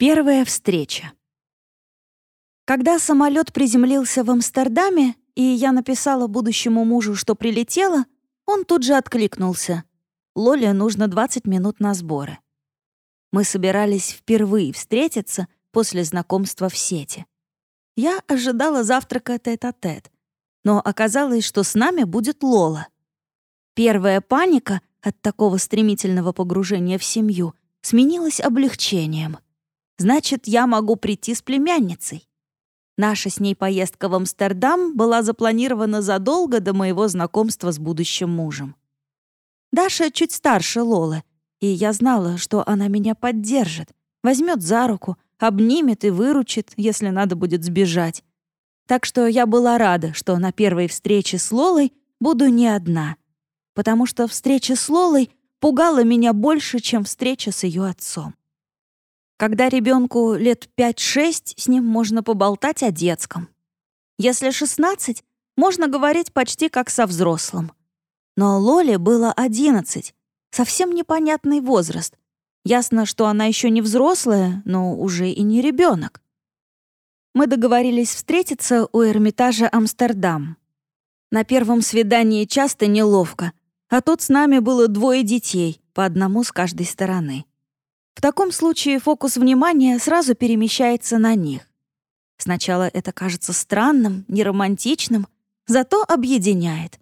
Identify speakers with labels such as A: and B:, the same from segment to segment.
A: Первая встреча. Когда самолет приземлился в Амстердаме, и я написала будущему мужу, что прилетела, он тут же откликнулся. Лоле нужно 20 минут на сборы. Мы собирались впервые встретиться после знакомства в сети. Я ожидала завтрака тет-а-тет, -тет, но оказалось, что с нами будет Лола. Первая паника от такого стремительного погружения в семью сменилась облегчением — Значит, я могу прийти с племянницей. Наша с ней поездка в Амстердам была запланирована задолго до моего знакомства с будущим мужем. Даша чуть старше Лолы, и я знала, что она меня поддержит, возьмет за руку, обнимет и выручит, если надо будет сбежать. Так что я была рада, что на первой встрече с Лолой буду не одна, потому что встреча с Лолой пугала меня больше, чем встреча с ее отцом. Когда ребенку лет 5-6, с ним можно поболтать о детском. Если 16, можно говорить почти как со взрослым. Но Лоле было 11, совсем непонятный возраст. Ясно, что она еще не взрослая, но уже и не ребенок. Мы договорились встретиться у Эрмитажа Амстердам. На первом свидании часто неловко, а тут с нами было двое детей, по одному с каждой стороны. В таком случае фокус внимания сразу перемещается на них. Сначала это кажется странным, неромантичным, зато объединяет.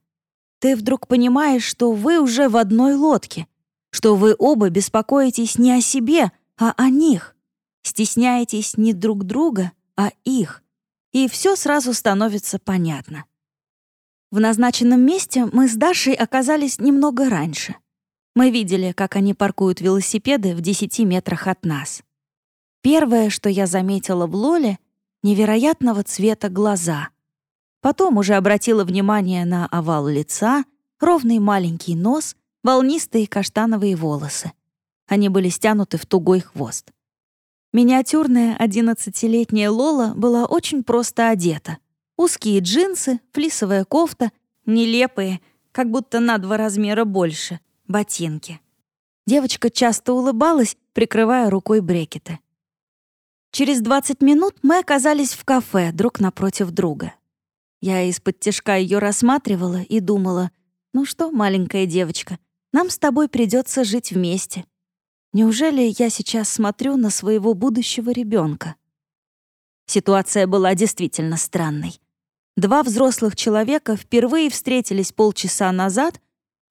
A: Ты вдруг понимаешь, что вы уже в одной лодке, что вы оба беспокоитесь не о себе, а о них, стесняетесь не друг друга, а их, и все сразу становится понятно. В назначенном месте мы с Дашей оказались немного раньше — мы видели, как они паркуют велосипеды в 10 метрах от нас. Первое, что я заметила в Лоле — невероятного цвета глаза. Потом уже обратила внимание на овал лица, ровный маленький нос, волнистые каштановые волосы. Они были стянуты в тугой хвост. Миниатюрная одиннадцатилетняя Лола была очень просто одета. Узкие джинсы, флисовая кофта, нелепые, как будто на два размера больше, ботинки. Девочка часто улыбалась, прикрывая рукой брекеты. Через 20 минут мы оказались в кафе друг напротив друга. Я из-под тяжка ее рассматривала и думала, ну что, маленькая девочка, нам с тобой придется жить вместе. Неужели я сейчас смотрю на своего будущего ребенка? Ситуация была действительно странной. Два взрослых человека впервые встретились полчаса назад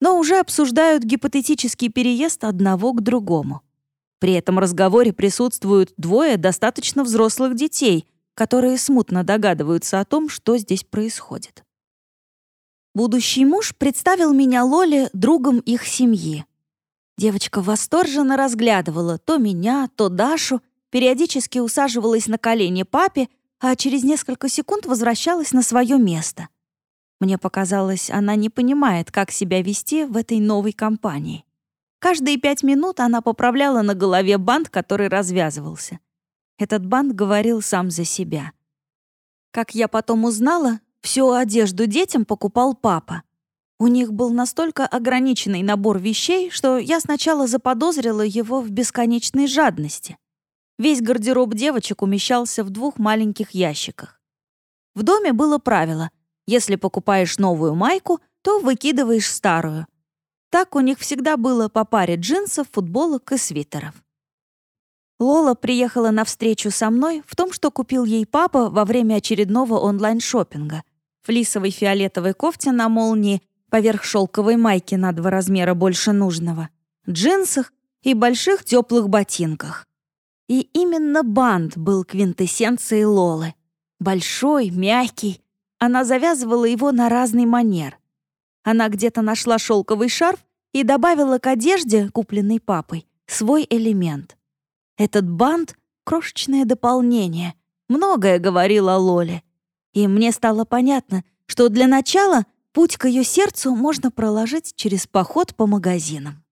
A: но уже обсуждают гипотетический переезд одного к другому. При этом разговоре присутствуют двое достаточно взрослых детей, которые смутно догадываются о том, что здесь происходит. Будущий муж представил меня Лоле другом их семьи. Девочка восторженно разглядывала то меня, то Дашу, периодически усаживалась на колени папе, а через несколько секунд возвращалась на свое место — мне показалось, она не понимает, как себя вести в этой новой компании. Каждые пять минут она поправляла на голове бант, который развязывался. Этот бант говорил сам за себя. Как я потом узнала, всю одежду детям покупал папа. У них был настолько ограниченный набор вещей, что я сначала заподозрила его в бесконечной жадности. Весь гардероб девочек умещался в двух маленьких ящиках. В доме было правило если покупаешь новую майку, то выкидываешь старую. Так у них всегда было по паре джинсов, футболок и свитеров. Лола приехала на встречу со мной в том, что купил ей папа во время очередного онлайн-шоппинга. Флисовой фиолетовой кофте на молнии, поверх шелковой майки на два размера больше нужного, джинсах и больших теплых ботинках. И именно бант был квинтэссенцией Лолы. Большой, мягкий, она завязывала его на разный манер. Она где-то нашла шелковый шарф и добавила к одежде, купленной папой, свой элемент. Этот бант — крошечное дополнение. Многое говорила Лоле. И мне стало понятно, что для начала путь к ее сердцу можно проложить через поход по магазинам.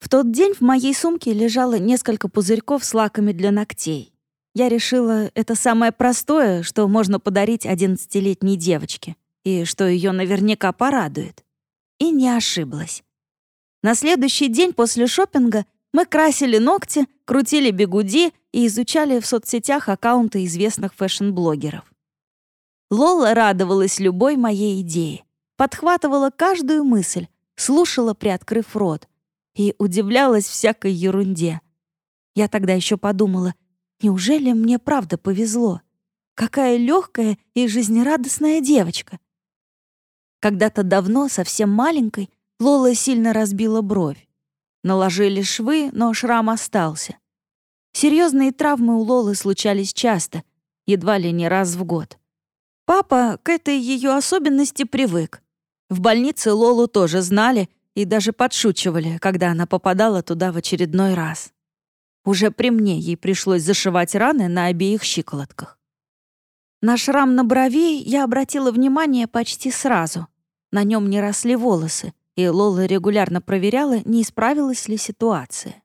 A: В тот день в моей сумке лежало несколько пузырьков с лаками для ногтей. Я решила, это самое простое, что можно подарить одиннадцатилетней девочке, и что ее наверняка порадует. И не ошиблась. На следующий день после шопинга Мы красили ногти, крутили бегуди и изучали в соцсетях аккаунты известных фэшн-блогеров. Лола радовалась любой моей идее, подхватывала каждую мысль, слушала, приоткрыв рот, и удивлялась всякой ерунде. Я тогда еще подумала, неужели мне правда повезло? Какая легкая и жизнерадостная девочка. Когда-то давно, совсем маленькой, Лола сильно разбила бровь. Наложили швы, но шрам остался. Серьезные травмы у Лолы случались часто, едва ли не раз в год. Папа к этой ее особенности привык. В больнице Лолу тоже знали и даже подшучивали, когда она попадала туда в очередной раз. Уже при мне ей пришлось зашивать раны на обеих щиколотках. На шрам на брови я обратила внимание почти сразу. На нем не росли волосы, и Лола регулярно проверяла, не исправилась ли ситуация.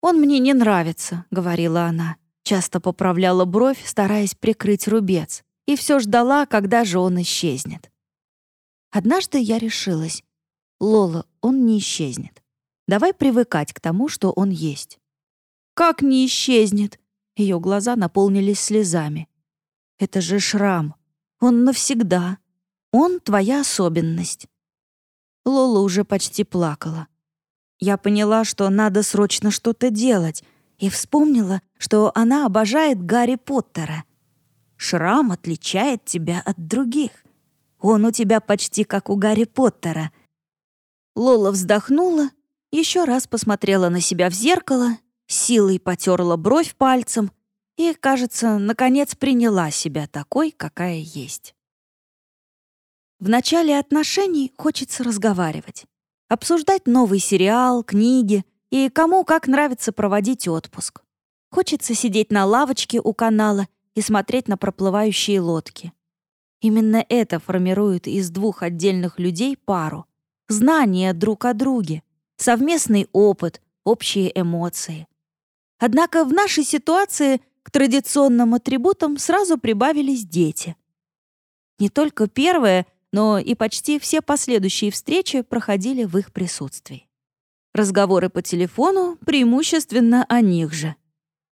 A: «Он мне не нравится», — говорила она. Часто поправляла бровь, стараясь прикрыть рубец, и все ждала, когда же он исчезнет. Однажды я решилась. «Лола, он не исчезнет. Давай привыкать к тому, что он есть». «Как не исчезнет?» Ее глаза наполнились слезами. «Это же шрам. Он навсегда. Он твоя особенность. Лола уже почти плакала. Я поняла, что надо срочно что-то делать, и вспомнила, что она обожает Гарри Поттера. Шрам отличает тебя от других. Он у тебя почти как у Гарри Поттера. Лола вздохнула, еще раз посмотрела на себя в зеркало, силой потерла бровь пальцем и, кажется, наконец приняла себя такой, какая есть. В начале отношений хочется разговаривать. Обсуждать новый сериал, книги и кому как нравится проводить отпуск. Хочется сидеть на лавочке у канала и смотреть на проплывающие лодки. Именно это формирует из двух отдельных людей пару. Знания друг о друге, совместный опыт, общие эмоции. Однако в нашей ситуации к традиционным атрибутам сразу прибавились дети. Не только первое — но и почти все последующие встречи проходили в их присутствии. Разговоры по телефону преимущественно о них же.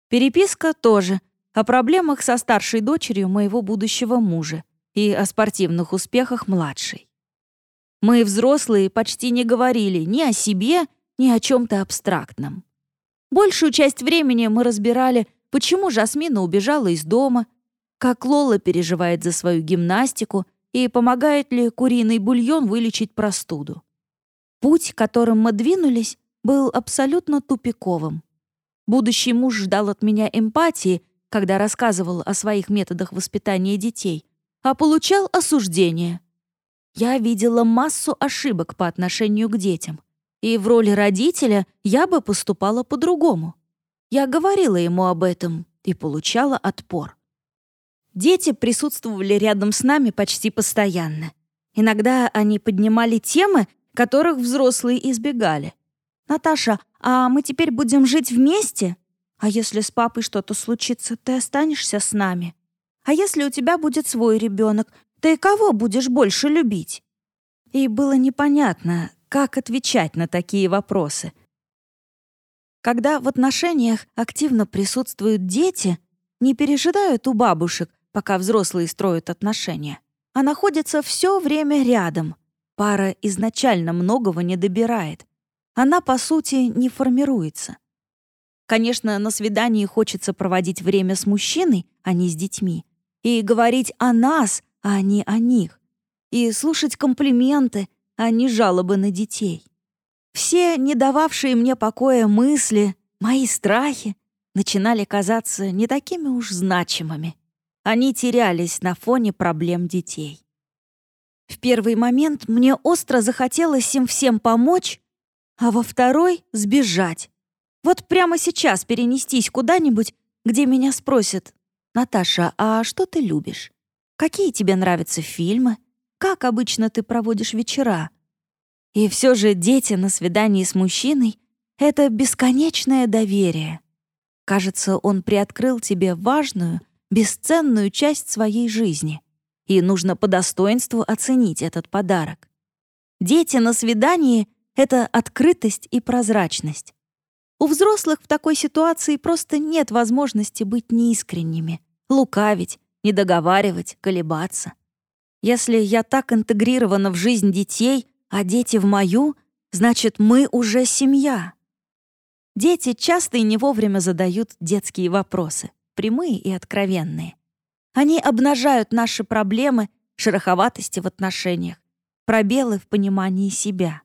A: Переписка тоже о проблемах со старшей дочерью моего будущего мужа и о спортивных успехах младшей. Мы, взрослые, почти не говорили ни о себе, ни о чем-то абстрактном. Большую часть времени мы разбирали, почему Жасмина убежала из дома, как Лола переживает за свою гимнастику и помогает ли куриный бульон вылечить простуду. Путь, которым мы двинулись, был абсолютно тупиковым. Будущий муж ждал от меня эмпатии, когда рассказывал о своих методах воспитания детей, а получал осуждение. Я видела массу ошибок по отношению к детям, и в роли родителя я бы поступала по-другому. Я говорила ему об этом и получала отпор. Дети присутствовали рядом с нами почти постоянно. Иногда они поднимали темы, которых взрослые избегали. «Наташа, а мы теперь будем жить вместе? А если с папой что-то случится, ты останешься с нами? А если у тебя будет свой ребенок, ты кого будешь больше любить?» И было непонятно, как отвечать на такие вопросы. Когда в отношениях активно присутствуют дети, не пережидают у бабушек, пока взрослые строят отношения, а находится все время рядом. Пара изначально многого не добирает. Она, по сути, не формируется. Конечно, на свидании хочется проводить время с мужчиной, а не с детьми, и говорить о нас, а не о них, и слушать комплименты, а не жалобы на детей. Все не дававшие мне покоя мысли, мои страхи начинали казаться не такими уж значимыми. Они терялись на фоне проблем детей. В первый момент мне остро захотелось им всем помочь, а во второй — сбежать. Вот прямо сейчас перенестись куда-нибудь, где меня спросят, «Наташа, а что ты любишь? Какие тебе нравятся фильмы? Как обычно ты проводишь вечера?» И все же дети на свидании с мужчиной — это бесконечное доверие. Кажется, он приоткрыл тебе важную — бесценную часть своей жизни, и нужно по достоинству оценить этот подарок. Дети на свидании — это открытость и прозрачность. У взрослых в такой ситуации просто нет возможности быть неискренними, лукавить, недоговаривать, колебаться. Если я так интегрирована в жизнь детей, а дети в мою, значит, мы уже семья. Дети часто и не вовремя задают детские вопросы, прямые и откровенные. Они обнажают наши проблемы, шероховатости в отношениях, пробелы в понимании себя.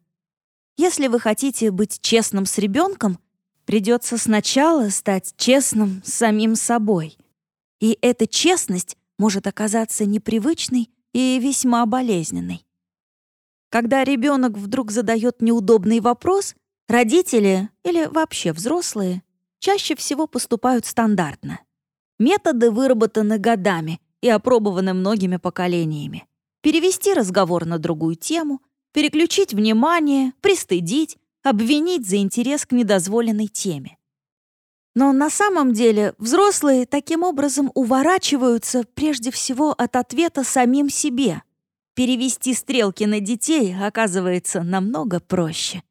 A: Если вы хотите быть честным с ребенком, Придется сначала стать честным с самим собой. И эта честность может оказаться непривычной и весьма болезненной. Когда ребенок вдруг задает неудобный вопрос, родители или вообще взрослые чаще всего поступают стандартно. Методы выработаны годами и опробованы многими поколениями. Перевести разговор на другую тему, переключить внимание, пристыдить, обвинить за интерес к недозволенной теме. Но на самом деле взрослые таким образом уворачиваются прежде всего от ответа самим себе. Перевести стрелки на детей оказывается намного проще.